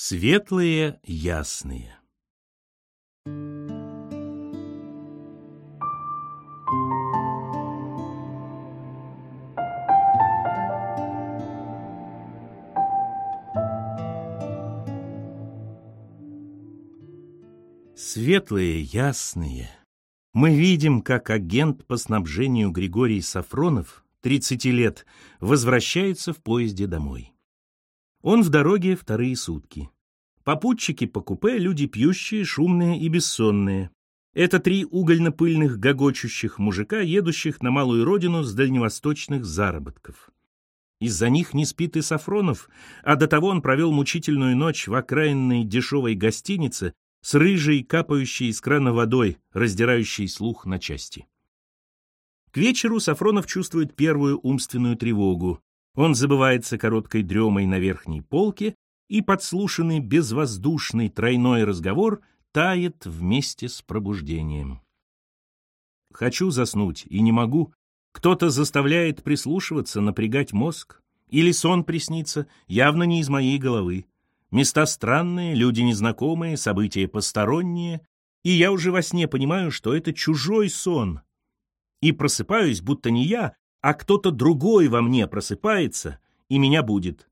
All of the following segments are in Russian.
Светлые ясные Светлые, ясные. Мы видим, как агент по снабжению Григорий Сафронов, 30 лет, возвращается в поезде домой. Он в дороге вторые сутки. Попутчики по купе — люди пьющие, шумные и бессонные. Это три угольно-пыльных гогочущих мужика, едущих на малую родину с дальневосточных заработков. Из-за них не спит и Сафронов, а до того он провел мучительную ночь в окраинной дешевой гостинице с рыжей, капающей из крана водой, раздирающей слух на части. К вечеру Сафронов чувствует первую умственную тревогу. Он забывается короткой дремой на верхней полке, и подслушанный безвоздушный тройной разговор тает вместе с пробуждением. Хочу заснуть и не могу. Кто-то заставляет прислушиваться, напрягать мозг. Или сон приснится, явно не из моей головы. Места странные, люди незнакомые, события посторонние, и я уже во сне понимаю, что это чужой сон. И просыпаюсь, будто не я, а кто-то другой во мне просыпается, и меня будет.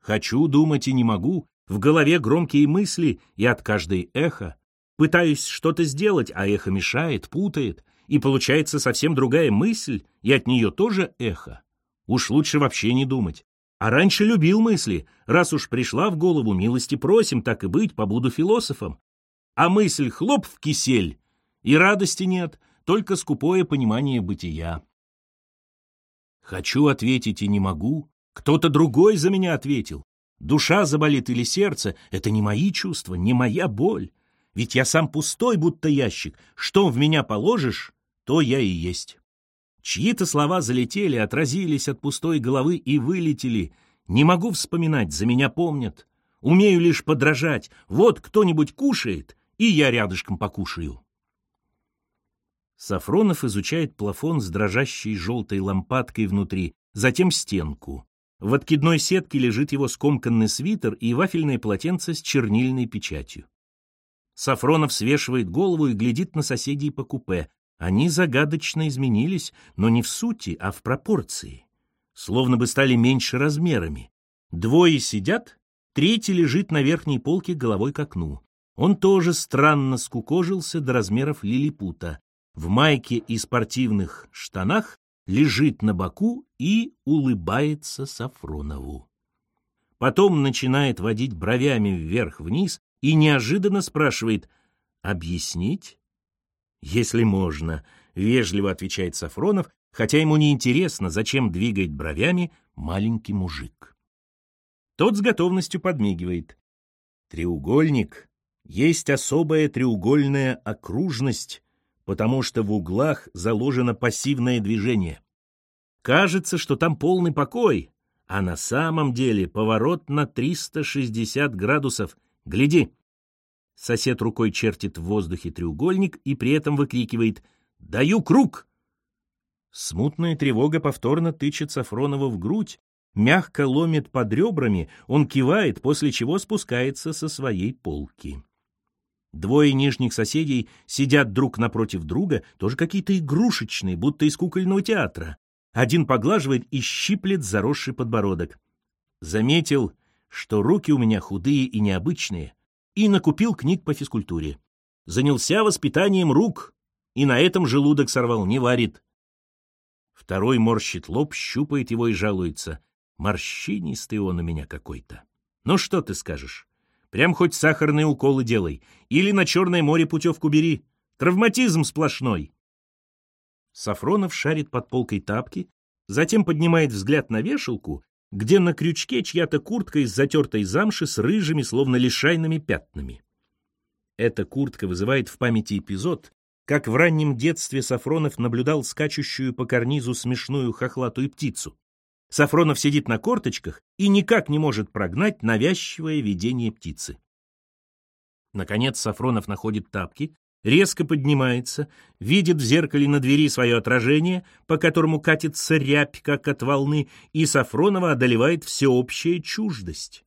Хочу думать и не могу, в голове громкие мысли, и от каждой эхо. Пытаюсь что-то сделать, а эхо мешает, путает, и получается совсем другая мысль, и от нее тоже эхо. Уж лучше вообще не думать. А раньше любил мысли, раз уж пришла в голову, милости просим, так и быть, побуду философом. А мысль хлоп в кисель, и радости нет, только скупое понимание бытия. Хочу ответить и не могу. Кто-то другой за меня ответил. Душа заболит или сердце — это не мои чувства, не моя боль. Ведь я сам пустой, будто ящик. Что в меня положишь, то я и есть. Чьи-то слова залетели, отразились от пустой головы и вылетели. Не могу вспоминать, за меня помнят. Умею лишь подражать. Вот кто-нибудь кушает, и я рядышком покушаю. Сафронов изучает плафон с дрожащей желтой лампадкой внутри, затем стенку. В откидной сетке лежит его скомканный свитер и вафельное полотенце с чернильной печатью. Сафронов свешивает голову и глядит на соседей по купе. Они загадочно изменились, но не в сути, а в пропорции. Словно бы стали меньше размерами. Двое сидят, третий лежит на верхней полке головой к окну. Он тоже странно скукожился до размеров лилипута в майке и спортивных штанах лежит на боку и улыбается Сафронову. Потом начинает водить бровями вверх-вниз и неожиданно спрашивает «Объяснить?» «Если можно», — вежливо отвечает Сафронов, хотя ему не интересно, зачем двигает бровями маленький мужик. Тот с готовностью подмигивает. Треугольник есть особая треугольная окружность, потому что в углах заложено пассивное движение. Кажется, что там полный покой, а на самом деле поворот на 360 градусов. Гляди! Сосед рукой чертит в воздухе треугольник и при этом выкрикивает «Даю круг!». Смутная тревога повторно тычет Сафронова в грудь, мягко ломит под ребрами, он кивает, после чего спускается со своей полки. Двое нижних соседей сидят друг напротив друга, тоже какие-то игрушечные, будто из кукольного театра. Один поглаживает и щиплет заросший подбородок. Заметил, что руки у меня худые и необычные, и накупил книг по физкультуре. Занялся воспитанием рук, и на этом желудок сорвал, не варит. Второй морщит лоб, щупает его и жалуется. Морщинистый он у меня какой-то. Ну что ты скажешь? Прям хоть сахарные уколы делай. Или на Черное море путевку бери. Травматизм сплошной. Сафронов шарит под полкой тапки, затем поднимает взгляд на вешалку, где на крючке чья-то куртка из затертой замши с рыжими, словно лишайными пятнами. Эта куртка вызывает в памяти эпизод, как в раннем детстве Сафронов наблюдал скачущую по карнизу смешную хохлатую птицу. Сафронов сидит на корточках и никак не может прогнать навязчивое видение птицы. Наконец Сафронов находит тапки, резко поднимается, видит в зеркале на двери свое отражение, по которому катится рябь, как от волны, и Сафронова одолевает всеобщая чуждость.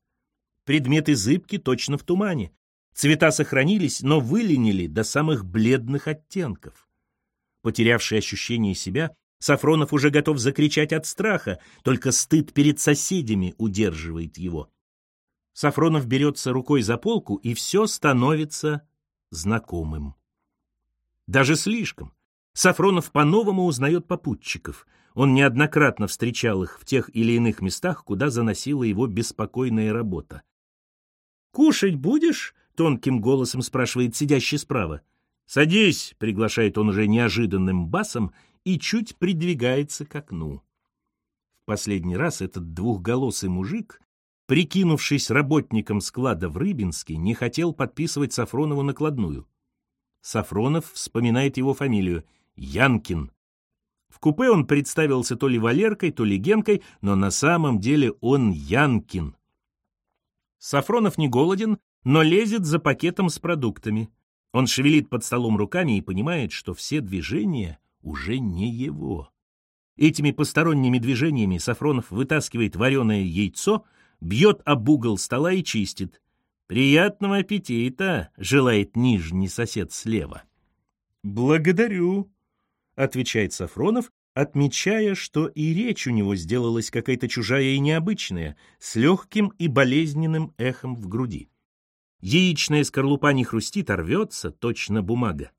предметы зыбки точно в тумане. Цвета сохранились, но выленили до самых бледных оттенков. Потерявший ощущение себя, Сафронов уже готов закричать от страха, только стыд перед соседями удерживает его. Сафронов берется рукой за полку, и все становится знакомым. Даже слишком. Сафронов по-новому узнает попутчиков. Он неоднократно встречал их в тех или иных местах, куда заносила его беспокойная работа. «Кушать будешь?» — тонким голосом спрашивает сидящий справа. «Садись», — приглашает он уже неожиданным басом и чуть придвигается к окну. В последний раз этот двухголосый мужик, прикинувшись работником склада в Рыбинске, не хотел подписывать Сафронову накладную. Сафронов вспоминает его фамилию — Янкин. В купе он представился то ли Валеркой, то ли Генкой, но на самом деле он Янкин. Сафронов не голоден, но лезет за пакетом с продуктами. Он шевелит под столом руками и понимает, что все движения уже не его. Этими посторонними движениями Сафронов вытаскивает вареное яйцо, бьет об угол стола и чистит. «Приятного аппетита!» — желает нижний сосед слева. «Благодарю», — отвечает Сафронов, отмечая, что и речь у него сделалась какая-то чужая и необычная, с легким и болезненным эхом в груди. Яичная скорлупа не хрустит, а рвется, точно бумага.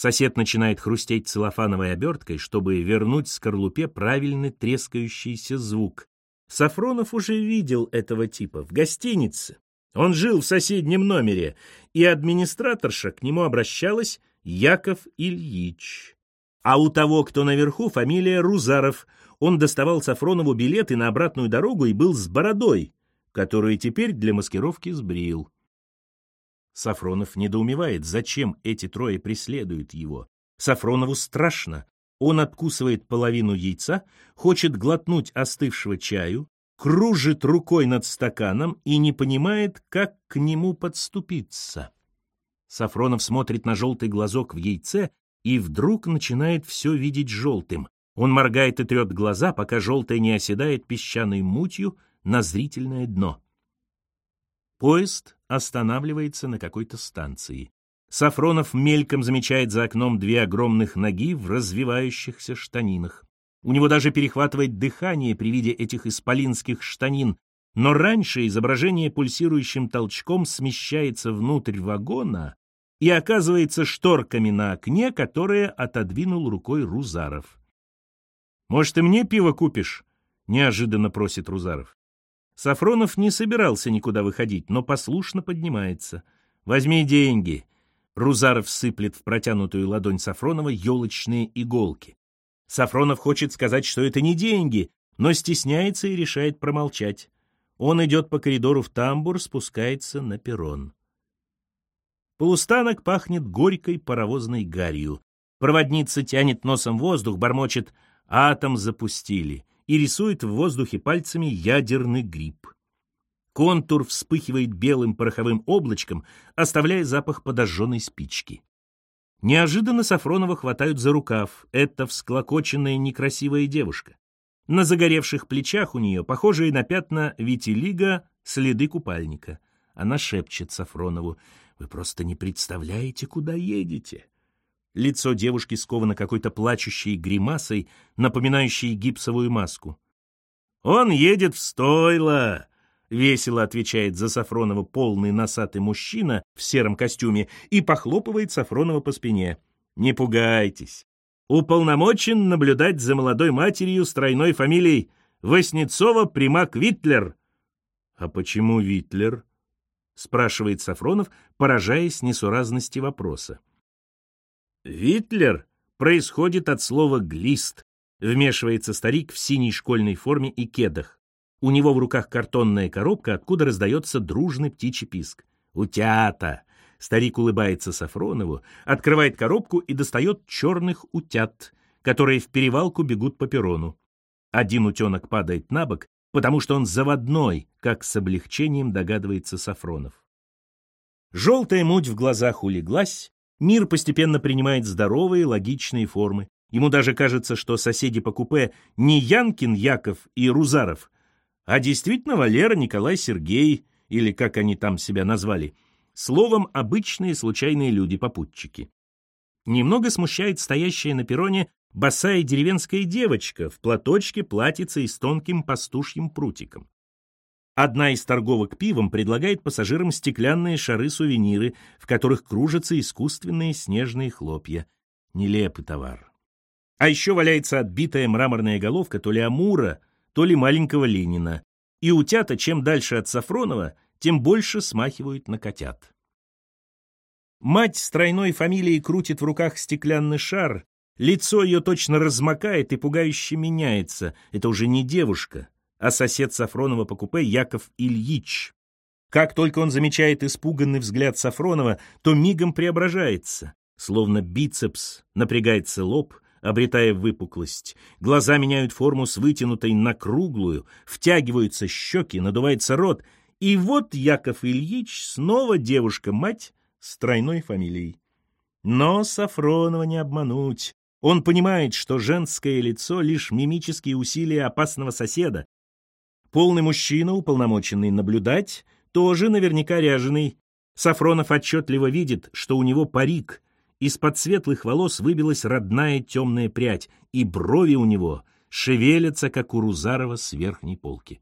Сосед начинает хрустеть целлофановой оберткой, чтобы вернуть скорлупе правильный трескающийся звук. Сафронов уже видел этого типа в гостинице. Он жил в соседнем номере, и администраторша к нему обращалась Яков Ильич. А у того, кто наверху, фамилия Рузаров. Он доставал Сафронову билеты на обратную дорогу и был с бородой которую теперь для маскировки сбрил. Сафронов недоумевает, зачем эти трое преследуют его. Сафронову страшно. Он откусывает половину яйца, хочет глотнуть остывшего чаю, кружит рукой над стаканом и не понимает, как к нему подступиться. Сафронов смотрит на желтый глазок в яйце и вдруг начинает все видеть желтым. Он моргает и трет глаза, пока желтое не оседает песчаной мутью, на зрительное дно. Поезд останавливается на какой-то станции. Сафронов мельком замечает за окном две огромных ноги в развивающихся штанинах. У него даже перехватывает дыхание при виде этих исполинских штанин, но раньше изображение пульсирующим толчком смещается внутрь вагона и оказывается шторками на окне, которое отодвинул рукой Рузаров. «Может, и мне пиво купишь?» — неожиданно просит Рузаров. Сафронов не собирался никуда выходить, но послушно поднимается. «Возьми деньги!» Рузаров сыплет в протянутую ладонь Сафронова елочные иголки. Сафронов хочет сказать, что это не деньги, но стесняется и решает промолчать. Он идет по коридору в тамбур, спускается на перрон. Полустанок пахнет горькой паровозной гарью. Проводница тянет носом воздух, бормочет «Атом запустили» и рисует в воздухе пальцами ядерный гриб. Контур вспыхивает белым пороховым облачком, оставляя запах подожженной спички. Неожиданно Сафронова хватают за рукав. Это всклокоченная некрасивая девушка. На загоревших плечах у нее, похожие на пятна витилиго, следы купальника. Она шепчет Сафронову, «Вы просто не представляете, куда едете». Лицо девушки сковано какой-то плачущей гримасой, напоминающей гипсовую маску. «Он едет в стойло!» — весело отвечает за Сафронова полный носатый мужчина в сером костюме и похлопывает Сафронова по спине. «Не пугайтесь. Уполномочен наблюдать за молодой матерью с тройной фамилией Воснецова Примак Витлер». «А почему Витлер?» — спрашивает Сафронов, поражаясь несуразности вопроса. Витлер происходит от слова «глист», вмешивается старик в синей школьной форме и кедах. У него в руках картонная коробка, откуда раздается дружный птичий писк. «Утята!» Старик улыбается Сафронову, открывает коробку и достает черных утят, которые вперевалку бегут по перрону. Один утенок падает на бок, потому что он заводной, как с облегчением догадывается Сафронов. Желтая муть в глазах улеглась, Мир постепенно принимает здоровые, логичные формы. Ему даже кажется, что соседи по купе не Янкин, Яков и Рузаров, а действительно Валера, Николай, Сергей или как они там себя назвали, словом, обычные случайные люди-попутчики. Немного смущает стоящая на перроне босая деревенская девочка в платочке платится и с тонким пастушьим прутиком. Одна из торговок пивом предлагает пассажирам стеклянные шары-сувениры, в которых кружатся искусственные снежные хлопья. Нелепый товар. А еще валяется отбитая мраморная головка то ли Амура, то ли маленького Ленина. И утята, чем дальше от Сафронова, тем больше смахивают на котят. Мать с тройной фамилией крутит в руках стеклянный шар, лицо ее точно размокает и пугающе меняется. Это уже не девушка, а сосед Сафронова по купе Яков Ильич. Как только он замечает испуганный взгляд Сафронова, то мигом преображается, словно бицепс, напрягается лоб, обретая выпуклость. Глаза меняют форму с вытянутой на круглую, втягиваются щеки, надувается рот. И вот Яков Ильич снова девушка-мать с тройной фамилией. Но Сафронова не обмануть. Он понимает, что женское лицо — лишь мимические усилия опасного соседа, Полный мужчина, уполномоченный наблюдать, тоже наверняка ряженый. Сафронов отчетливо видит, что у него парик. Из-под светлых волос выбилась родная темная прядь, и брови у него шевелятся, как у Рузарова с верхней полки.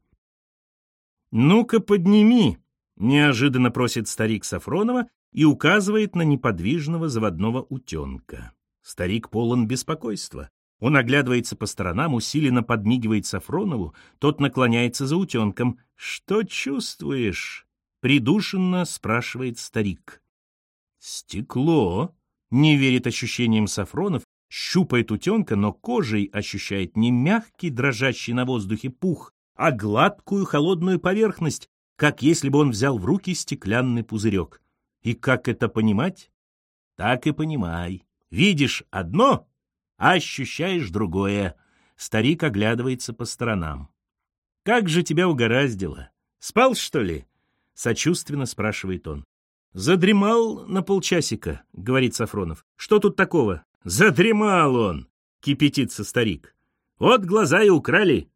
«Ну-ка, подними!» — неожиданно просит старик Сафронова и указывает на неподвижного заводного утенка. Старик полон беспокойства. Он оглядывается по сторонам, усиленно подмигивает Сафронову, тот наклоняется за утенком. «Что чувствуешь?» — придушенно спрашивает старик. «Стекло!» — не верит ощущениям Сафронов, щупает утенка, но кожей ощущает не мягкий, дрожащий на воздухе пух, а гладкую холодную поверхность, как если бы он взял в руки стеклянный пузырек. И как это понимать? Так и понимай. Видишь одно а ощущаешь другое. Старик оглядывается по сторонам. «Как же тебя угораздило? Спал, что ли?» — сочувственно спрашивает он. «Задремал на полчасика», — говорит Сафронов. «Что тут такого?» «Задремал он!» — кипятится старик. «Вот глаза и украли».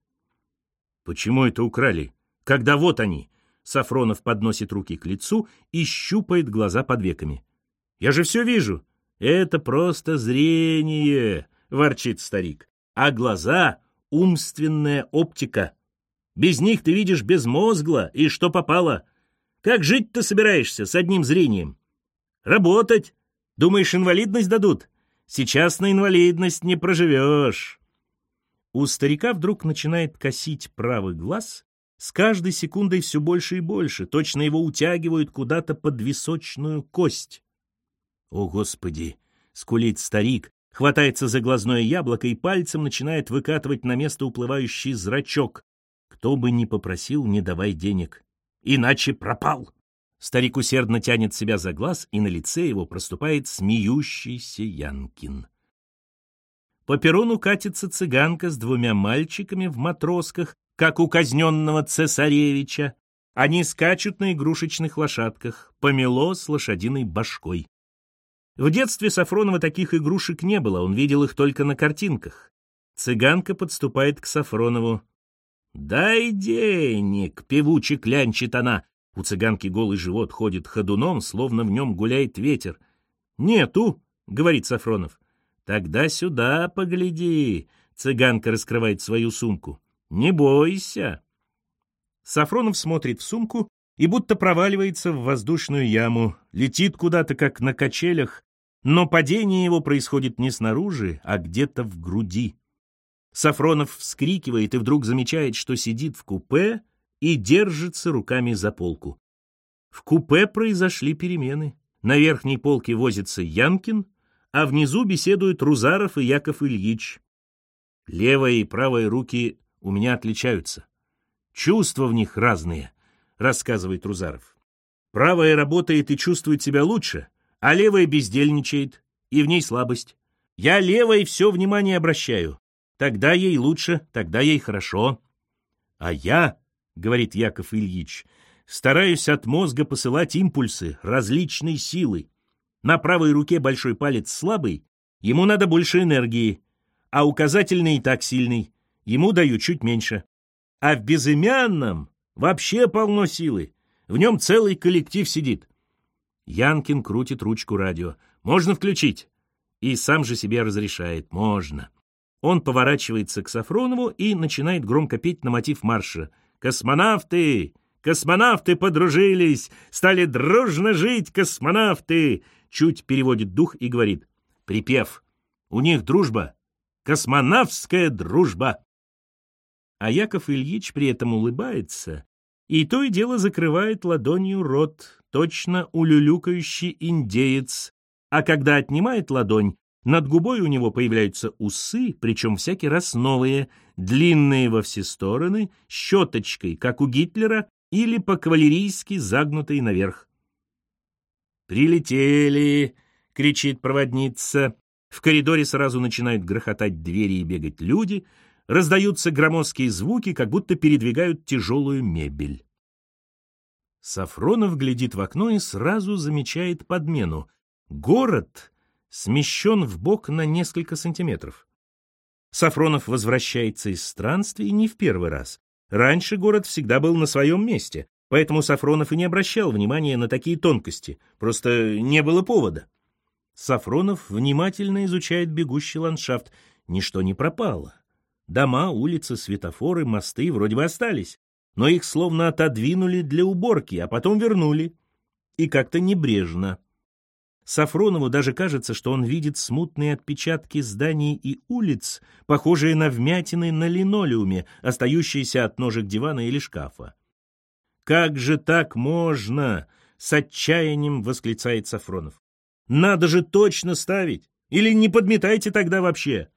«Почему это украли? Когда вот они?» Сафронов подносит руки к лицу и щупает глаза под веками. «Я же все вижу. Это просто зрение ворчит старик. А глаза — умственная оптика. Без них ты видишь безмозгло и что попало. Как жить-то собираешься с одним зрением? Работать? Думаешь, инвалидность дадут? Сейчас на инвалидность не проживешь. У старика вдруг начинает косить правый глаз, с каждой секундой все больше и больше, точно его утягивают куда-то под височную кость. «О, Господи!» — скулит старик, хватается за глазное яблоко и пальцем начинает выкатывать на место уплывающий зрачок. Кто бы ни попросил, не давай денег. Иначе пропал. Старик усердно тянет себя за глаз, и на лице его проступает смеющийся Янкин. По перрону катится цыганка с двумя мальчиками в матросках, как у казненного цесаревича. Они скачут на игрушечных лошадках, помело с лошадиной башкой. В детстве Сафронова таких игрушек не было, он видел их только на картинках. Цыганка подступает к Сафронову. «Дай денег!» — певуче клянчит она. У цыганки голый живот ходит ходуном, словно в нем гуляет ветер. «Нету!» — говорит Сафронов. «Тогда сюда погляди!» — цыганка раскрывает свою сумку. «Не бойся!» Сафронов смотрит в сумку и будто проваливается в воздушную яму, летит куда-то, как на качелях, но падение его происходит не снаружи, а где-то в груди. Сафронов вскрикивает и вдруг замечает, что сидит в купе и держится руками за полку. В купе произошли перемены. На верхней полке возится Янкин, а внизу беседуют Рузаров и Яков Ильич. Левая и правая руки у меня отличаются. Чувства в них разные — рассказывает Рузаров. Правая работает и чувствует себя лучше, а левая бездельничает, и в ней слабость. Я левой все внимание обращаю. Тогда ей лучше, тогда ей хорошо. А я, говорит Яков Ильич, стараюсь от мозга посылать импульсы различной силы. На правой руке большой палец слабый, ему надо больше энергии, а указательный и так сильный, ему даю чуть меньше. А в безымянном Вообще полно силы. В нем целый коллектив сидит. Янкин крутит ручку радио. «Можно включить?» И сам же себе разрешает. «Можно». Он поворачивается к Сафронову и начинает громко петь на мотив марша. «Космонавты! Космонавты подружились! Стали дружно жить космонавты!» Чуть переводит дух и говорит. «Припев. У них дружба. Космонавтская дружба!» А Яков Ильич при этом улыбается и то и дело закрывает ладонью рот, точно улюлюкающий индеец, а когда отнимает ладонь, над губой у него появляются усы, причем всякий раз новые, длинные во все стороны, щеточкой, как у Гитлера, или по-кавалерийски загнутые наверх. «Прилетели!» — кричит проводница. В коридоре сразу начинают грохотать двери и бегать люди — раздаются громоздкие звуки, как будто передвигают тяжелую мебель. Сафронов глядит в окно и сразу замечает подмену. Город смещен в бок на несколько сантиметров. Сафронов возвращается из странствий не в первый раз. Раньше город всегда был на своем месте, поэтому Сафронов и не обращал внимания на такие тонкости, просто не было повода. Сафронов внимательно изучает бегущий ландшафт. Ничто не пропало. Дома, улицы, светофоры, мосты вроде бы остались, но их словно отодвинули для уборки, а потом вернули. И как-то небрежно. Сафронову даже кажется, что он видит смутные отпечатки зданий и улиц, похожие на вмятины на линолеуме, остающиеся от ножек дивана или шкафа. «Как же так можно?» — с отчаянием восклицает Сафронов. «Надо же точно ставить! Или не подметайте тогда вообще!»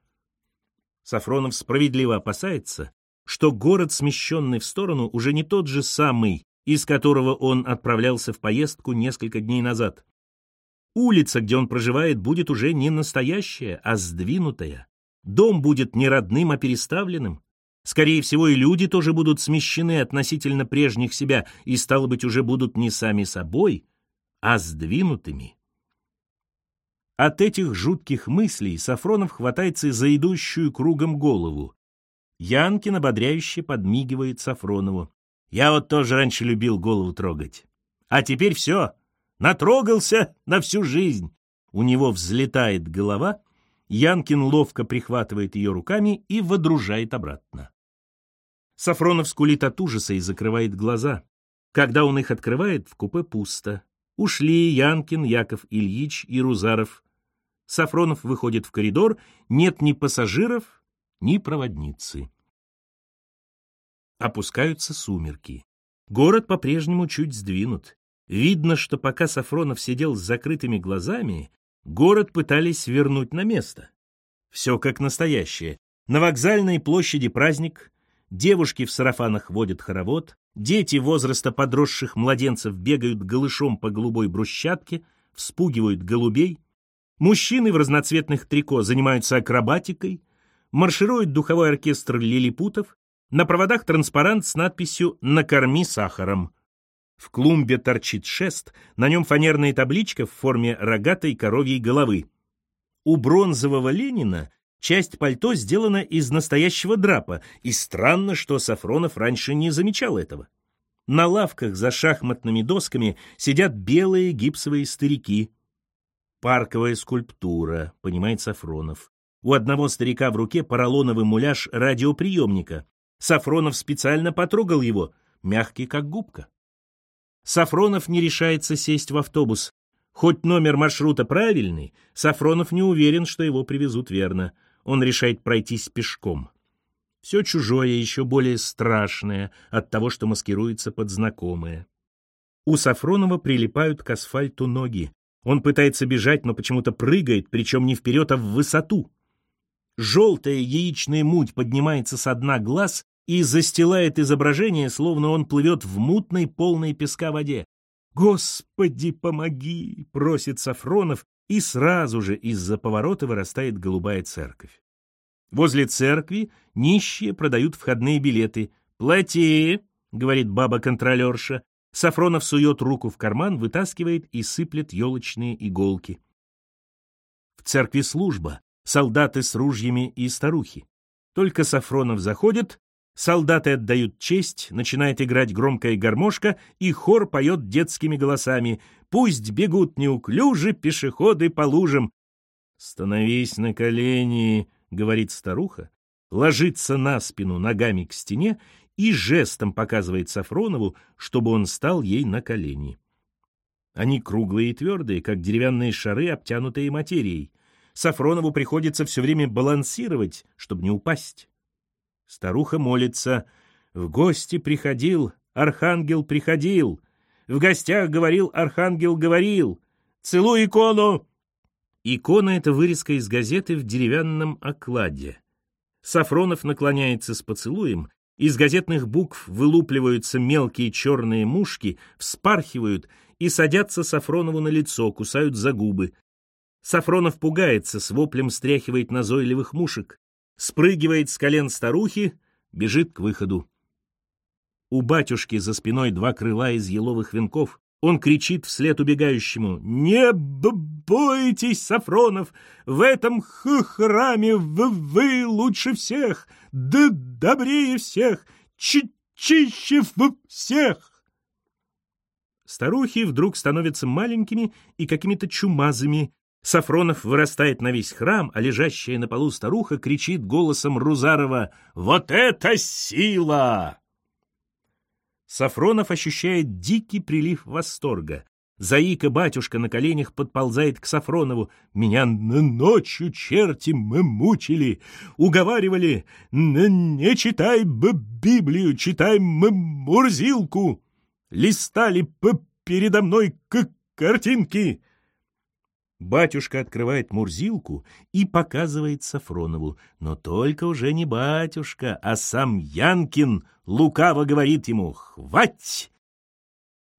Сафронов справедливо опасается, что город, смещенный в сторону, уже не тот же самый, из которого он отправлялся в поездку несколько дней назад. Улица, где он проживает, будет уже не настоящая, а сдвинутая. Дом будет не родным, а переставленным. Скорее всего, и люди тоже будут смещены относительно прежних себя и, стало быть, уже будут не сами собой, а сдвинутыми. От этих жутких мыслей Сафронов хватается за идущую кругом голову. Янкин ободряюще подмигивает Сафронову. «Я вот тоже раньше любил голову трогать. А теперь все, натрогался на всю жизнь». У него взлетает голова, Янкин ловко прихватывает ее руками и водружает обратно. Сафронов скулит от ужаса и закрывает глаза. Когда он их открывает, в купе пусто. Ушли Янкин, Яков Ильич и Рузаров. Сафронов выходит в коридор, нет ни пассажиров, ни проводницы. Опускаются сумерки. Город по-прежнему чуть сдвинут. Видно, что пока Сафронов сидел с закрытыми глазами, город пытались вернуть на место. Все как настоящее. На вокзальной площади праздник, девушки в сарафанах водят хоровод, дети возраста подросших младенцев бегают голышом по голубой брусчатке, вспугивают голубей, Мужчины в разноцветных трико занимаются акробатикой, марширует духовой оркестр лилипутов, на проводах транспарант с надписью «Накорми сахаром». В клумбе торчит шест, на нем фанерная табличка в форме рогатой коровьей головы. У бронзового Ленина часть пальто сделана из настоящего драпа, и странно, что Сафронов раньше не замечал этого. На лавках за шахматными досками сидят белые гипсовые старики, Парковая скульптура, понимает Сафронов. У одного старика в руке поролоновый муляж радиоприемника. Сафронов специально потрогал его, мягкий как губка. Сафронов не решается сесть в автобус. Хоть номер маршрута правильный, Сафронов не уверен, что его привезут верно. Он решает пройтись пешком. Все чужое, еще более страшное от того, что маскируется под знакомое. У Сафронова прилипают к асфальту ноги. Он пытается бежать, но почему-то прыгает, причем не вперед, а в высоту. Желтая яичная муть поднимается со дна глаз и застилает изображение, словно он плывет в мутной, полной песка воде. «Господи, помоги!» — просит Сафронов, и сразу же из-за поворота вырастает голубая церковь. Возле церкви нищие продают входные билеты. «Плати!» — говорит баба-контролерша. Сафронов сует руку в карман, вытаскивает и сыплет елочные иголки. В церкви служба, солдаты с ружьями и старухи. Только Сафронов заходит, Солдаты отдают честь, начинает играть громкая гармошка, и хор поет детскими голосами «Пусть бегут неуклюже пешеходы по лужам». «Становись на колени», — говорит старуха, ложится на спину ногами к стене и жестом показывает Сафронову, чтобы он стал ей на колени. Они круглые и твердые, как деревянные шары, обтянутые материей. Сафронову приходится все время балансировать, чтобы не упасть. Старуха молится. В гости приходил, архангел приходил. В гостях говорил, архангел говорил. Целуй икону! Икона — это вырезка из газеты в деревянном окладе. Сафронов наклоняется с поцелуем, из газетных букв вылупливаются мелкие черные мушки, вспархивают и садятся Сафронову на лицо, кусают за губы. Сафронов пугается, с воплем стряхивает назойливых мушек спрыгивает с колен старухи, бежит к выходу. У батюшки за спиной два крыла из еловых венков. Он кричит вслед убегающему «Не бойтесь, Сафронов, в этом храме вы лучше всех, да добрее всех, чи чище всех!» Старухи вдруг становятся маленькими и какими-то чумазыми, Сафронов вырастает на весь храм, а лежащая на полу старуха кричит голосом Рузарова «Вот это сила!» Сафронов ощущает дикий прилив восторга. Заика-батюшка на коленях подползает к Сафронову. «Меня ночью черти мы мучили, уговаривали, не читай бы Библию, читай мы Мурзилку, листали передо мной к картинки». Батюшка открывает Мурзилку и показывает Сафронову. Но только уже не батюшка, а сам Янкин лукаво говорит ему «Хвать!».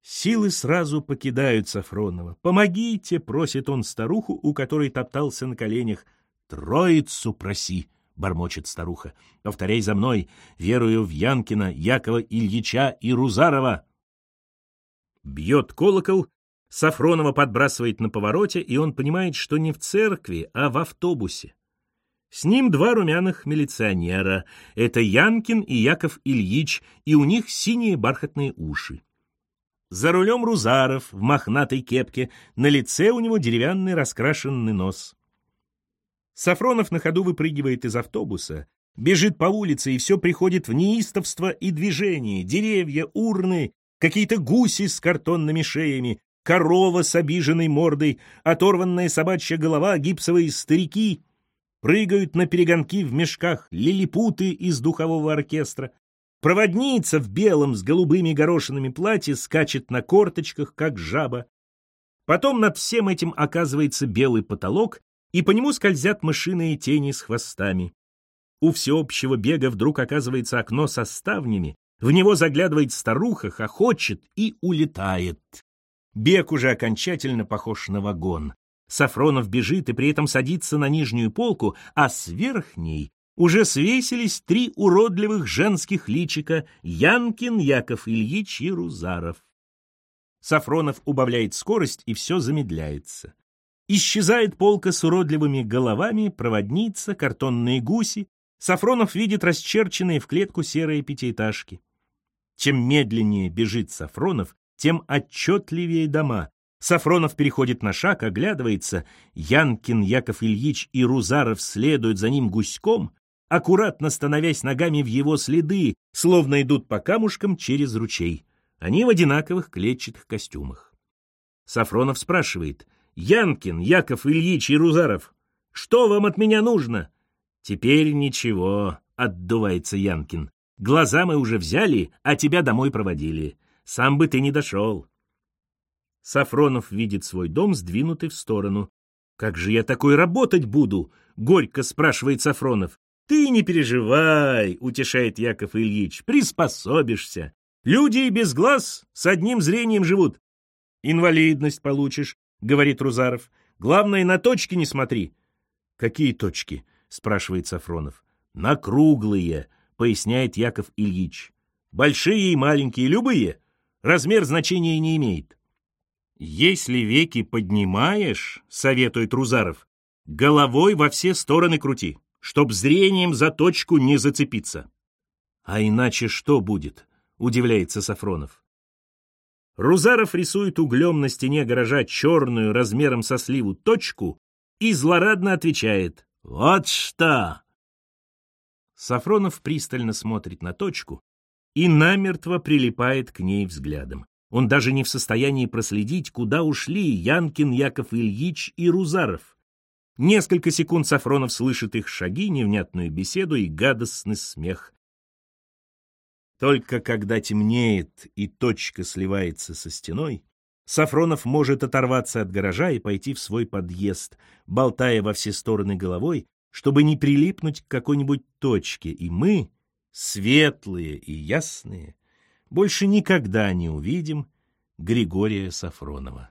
Силы сразу покидают Сафронова. «Помогите!» — просит он старуху, у которой топтался на коленях. «Троицу проси!» — бормочет старуха. «Повторяй за мной, верую в Янкина, Якова Ильича и Рузарова!» Бьет колокол, Сафронова подбрасывает на повороте, и он понимает, что не в церкви, а в автобусе. С ним два румяных милиционера. Это Янкин и Яков Ильич, и у них синие бархатные уши. За рулем Рузаров в мохнатой кепке, на лице у него деревянный раскрашенный нос. Сафронов на ходу выпрыгивает из автобуса, бежит по улице, и все приходит в неистовство и движение. Деревья, урны, какие-то гуси с картонными шеями, корова с обиженной мордой, оторванная собачья голова, гипсовые старики. Прыгают на перегонки в мешках лилипуты из духового оркестра. Проводница в белом с голубыми горошинами платье скачет на корточках, как жаба. Потом над всем этим оказывается белый потолок, и по нему скользят мышиные тени с хвостами. У всеобщего бега вдруг оказывается окно со ставнями, в него заглядывает старуха, хохочет и улетает. Бег уже окончательно похож на вагон. Сафронов бежит и при этом садится на нижнюю полку, а с верхней уже свесились три уродливых женских личика Янкин, Яков Ильич и Рузаров. Сафронов убавляет скорость, и все замедляется. Исчезает полка с уродливыми головами, проводница, картонные гуси. Сафронов видит расчерченные в клетку серые пятиэтажки. Чем медленнее бежит Сафронов, тем отчетливее дома. Сафронов переходит на шаг, оглядывается. Янкин, Яков Ильич и Рузаров следуют за ним гуськом, аккуратно становясь ногами в его следы, словно идут по камушкам через ручей. Они в одинаковых клетчатых костюмах. Сафронов спрашивает. «Янкин, Яков Ильич и Рузаров, что вам от меня нужно?» «Теперь ничего», — отдувается Янкин. «Глаза мы уже взяли, а тебя домой проводили. Сам бы ты не дошел. Сафронов видит свой дом, сдвинутый в сторону. «Как же я такой работать буду?» — горько спрашивает Сафронов. «Ты не переживай», — утешает Яков Ильич, — «приспособишься. Люди и без глаз с одним зрением живут». «Инвалидность получишь», — говорит Рузаров. «Главное, на точки не смотри». «Какие точки?» — спрашивает Сафронов. «На круглые», — поясняет Яков Ильич. «Большие и маленькие, любые. Размер значения не имеет. Если веки поднимаешь, советует Рузаров, головой во все стороны крути, чтоб зрением за точку не зацепиться. А иначе что будет? Удивляется Сафронов. Рузаров рисует углем на стене гаража черную размером со сливу точку и злорадно отвечает «Вот что!». Сафронов пристально смотрит на точку и намертво прилипает к ней взглядом. Он даже не в состоянии проследить, куда ушли Янкин, Яков Ильич и Рузаров. Несколько секунд Сафронов слышит их шаги, невнятную беседу и гадостный смех. Только когда темнеет и точка сливается со стеной, Сафронов может оторваться от гаража и пойти в свой подъезд, болтая во все стороны головой, чтобы не прилипнуть к какой-нибудь точке, и мы, светлые и ясные, больше никогда не увидим Григория Сафронова.